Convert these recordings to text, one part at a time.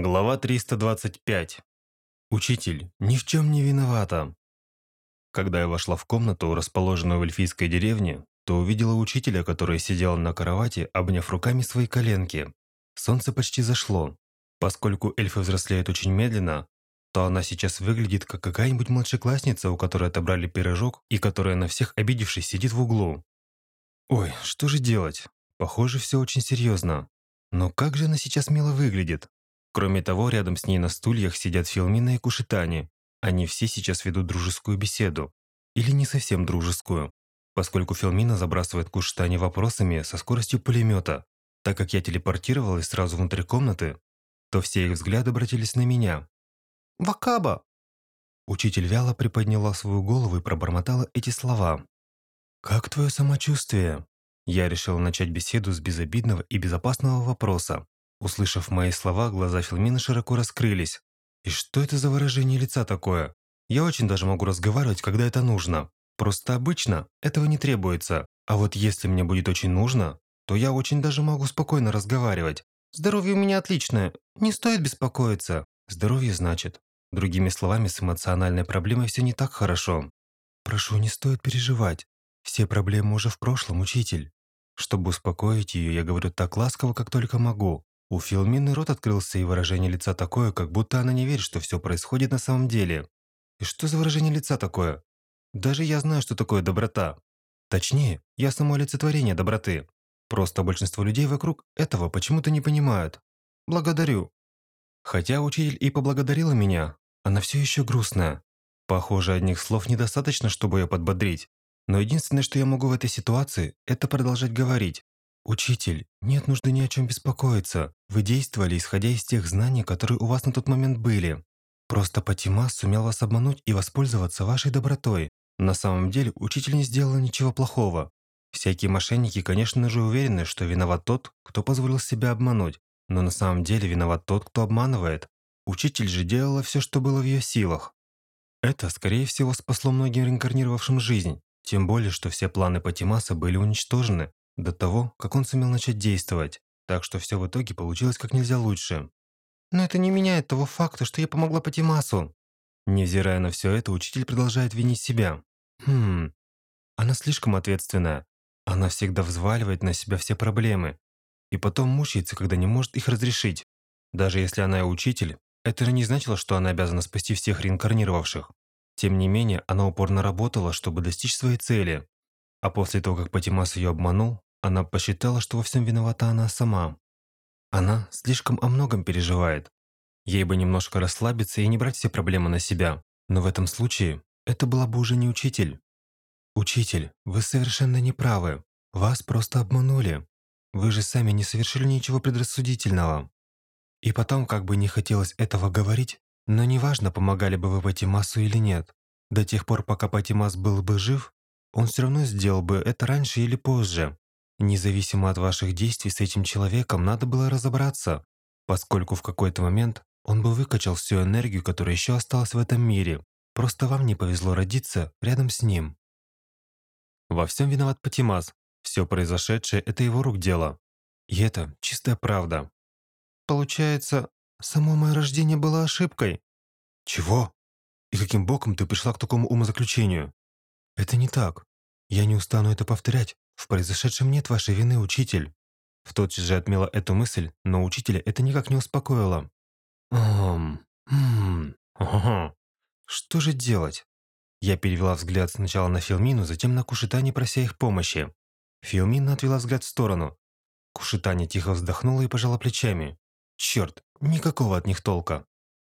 Глава 325. Учитель ни в чем не виновата. Когда я вошла в комнату, расположенную в эльфийской деревне, то увидела учителя, который сидел на кровати, обняв руками свои коленки. Солнце почти зашло. Поскольку эльфы взрослеют очень медленно, то она сейчас выглядит как какая-нибудь младшеклассница, у которой отобрали пирожок и которая на всех обидевшись сидит в углу. Ой, что же делать? Похоже, все очень серьезно. Но как же она сейчас мило выглядит? Кроме того, рядом с ней на стульях сидят Филмина и Кушитани. Они все сейчас ведут дружескую беседу. Или не совсем дружескую, поскольку Филмина забрасывает Кушитани вопросами со скоростью пулемета. Так как я телепортировалась сразу внутрь комнаты, то все их взгляды обратились на меня. «Вакаба!» Учитель вяло приподняла свою голову и пробормотала эти слова. «Как твое самочувствие?» Я решил начать беседу с безобидного и безопасного вопроса. Услышав мои слова, глаза Филмина широко раскрылись. «И что это за выражение лица такое? Я очень даже могу разговаривать, когда это нужно. Просто обычно этого не требуется. А вот если мне будет очень нужно, то я очень даже могу спокойно разговаривать. Здоровье у меня отличное, не стоит беспокоиться. Здоровье значит. Другими словами, с эмоциональной проблемой все не так хорошо. Прошу, не стоит переживать. Все проблемы уже в прошлом, учитель. Чтобы успокоить ее, я говорю так ласково, как только могу. У Филмины рот открылся, и выражение лица такое, как будто она не верит, что все происходит на самом деле. И что за выражение лица такое? Даже я знаю, что такое доброта. Точнее, я само олицетворение доброты. Просто большинство людей вокруг этого почему-то не понимают. Благодарю. Хотя учитель и поблагодарила меня, она все еще грустная. Похоже, одних слов недостаточно, чтобы ее подбодрить. Но единственное, что я могу в этой ситуации, это продолжать говорить. «Учитель, нет нужды ни о чем беспокоиться. Вы действовали, исходя из тех знаний, которые у вас на тот момент были. Просто Патимас сумел вас обмануть и воспользоваться вашей добротой. На самом деле, учитель не сделал ничего плохого. Всякие мошенники, конечно же, уверены, что виноват тот, кто позволил себя обмануть. Но на самом деле виноват тот, кто обманывает. Учитель же делала все, что было в ее силах. Это, скорее всего, спасло многим реинкарнировавшим жизнь. Тем более, что все планы Патимаса были уничтожены, до того, как он сумел начать действовать, так что все в итоге получилось как нельзя лучше. Но это не меняет того факта, что я помогла Патимасу. Невзирая на все это, учитель продолжает винить себя. Хм, она слишком ответственная. Она всегда взваливает на себя все проблемы. И потом мучается, когда не может их разрешить. Даже если она и учитель, это же не значило, что она обязана спасти всех реинкарнировавших. Тем не менее, она упорно работала, чтобы достичь своей цели. А после того, как Патимас ее обманул, она посчитала, что во всем виновата она сама. Она слишком о многом переживает. Ей бы немножко расслабиться и не брать все проблемы на себя. Но в этом случае это была бы уже не учитель. Учитель, вы совершенно не правы. Вас просто обманули. Вы же сами не совершили ничего предрассудительного. И потом, как бы не хотелось этого говорить, но неважно, помогали бы вы Патимасу или нет. До тех пор, пока Патимас был бы жив, он все равно сделал бы это раньше или позже. Независимо от ваших действий с этим человеком, надо было разобраться, поскольку в какой-то момент он бы выкачал всю энергию, которая еще осталась в этом мире. Просто вам не повезло родиться рядом с ним. Во всем виноват Патимас. Все произошедшее – это его рук дело. И это чистая правда. Получается, само мое рождение было ошибкой? Чего? И каким боком ты пришла к такому умозаключению? Это не так. Я не устану это повторять, в произошедшем нет вашей вины, учитель. В тотчас же отмела эту мысль, но учителя это никак не успокоило. Ам, хм. Что же делать? Я перевела взгляд сначала на Филмину, затем на Кушитани, прося их помощи. Филмина отвела взгляд в сторону. Кушитани тихо вздохнула и пожала плечами. Черт, никакого от них толка.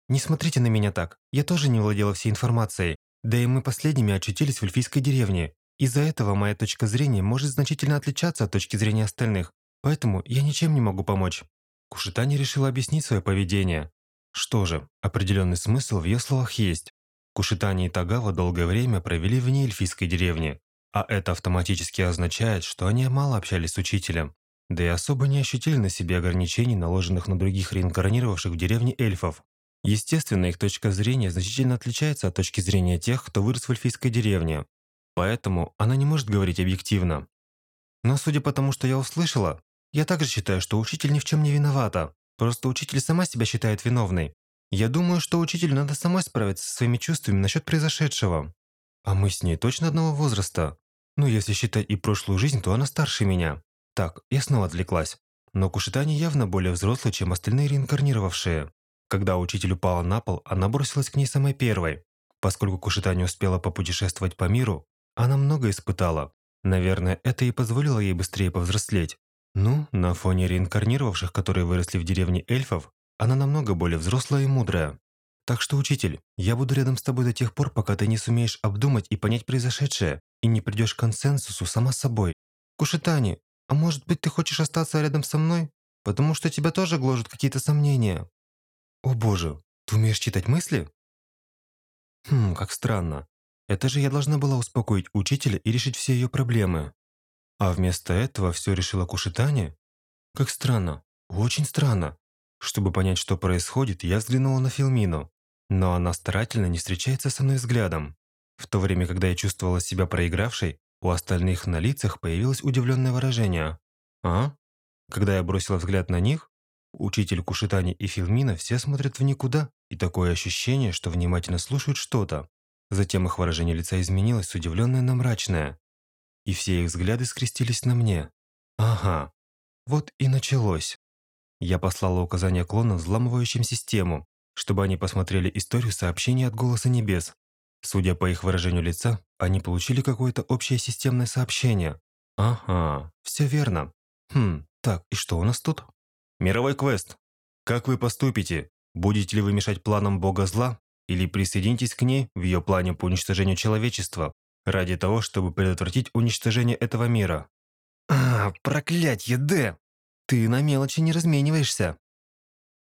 Не смотрите на меня так, я тоже не владела всей информацией. Да и мы последними очутились в эльфийской деревне. Из-за этого моя точка зрения может значительно отличаться от точки зрения остальных, поэтому я ничем не могу помочь. Кушитани решила объяснить свое поведение. Что же, определенный смысл в ее словах есть. Кушитани и Тагава долгое время провели вне эльфийской деревни, а это автоматически означает, что они мало общались с учителем, да и особо не ощутили на себе ограничений, наложенных на других реинкарнировавших в деревне эльфов. Естественно, их точка зрения значительно отличается от точки зрения тех, кто вырос в эльфийской деревне. Поэтому она не может говорить объективно. Но судя по тому, что я услышала, я также считаю, что учитель ни в чем не виновата. Просто учитель сама себя считает виновной. Я думаю, что учителю надо самой справиться со своими чувствами насчет произошедшего. А мы с ней точно одного возраста. Ну, если считать и прошлую жизнь, то она старше меня. Так, я снова отвлеклась. Но Кушитани явно более взрослый, чем остальные реинкарнировавшие. Когда учитель упала на пол, она бросилась к ней самой первой. Поскольку Кушитани успела попутешествовать по миру, она много испытала. Наверное, это и позволило ей быстрее повзрослеть. Ну, на фоне реинкарнировавших, которые выросли в деревне эльфов, она намного более взрослая и мудрая. Так что, учитель, я буду рядом с тобой до тех пор, пока ты не сумеешь обдумать и понять произошедшее, и не придешь к консенсусу сама собой. Кушитани, а может быть, ты хочешь остаться рядом со мной? Потому что тебя тоже гложут какие-то сомнения. О боже, ты умеешь читать мысли? Хм, как странно. Это же я должна была успокоить учителя и решить все ее проблемы. А вместо этого все решила Кушитани? Как странно. Очень странно. Чтобы понять, что происходит, я взглянула на Филмину. Но она старательно не встречается со мной взглядом. В то время, когда я чувствовала себя проигравшей, у остальных на лицах появилось удивленное выражение. «А?» Когда я бросила взгляд на них, учитель Кушитани и Филмина все смотрят в никуда, и такое ощущение, что внимательно слушают что-то. Затем их выражение лица изменилось с удивленное на мрачное. И все их взгляды скрестились на мне. Ага, вот и началось. Я послала указания клонам, взламывающим систему, чтобы они посмотрели историю сообщений от Голоса Небес. Судя по их выражению лица, они получили какое-то общее системное сообщение. Ага, все верно. Хм, так, и что у нас тут? Мировой квест. Как вы поступите? Будете ли вы мешать планам Бога Зла? Или присоединитесь к ней в ее плане по уничтожению человечества, ради того, чтобы предотвратить уничтожение этого мира? А, проклятье, Д! Ты на мелочи не размениваешься.